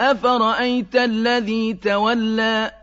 أَفَرَأَيْتَ الَّذِي تَوَلَّىٰ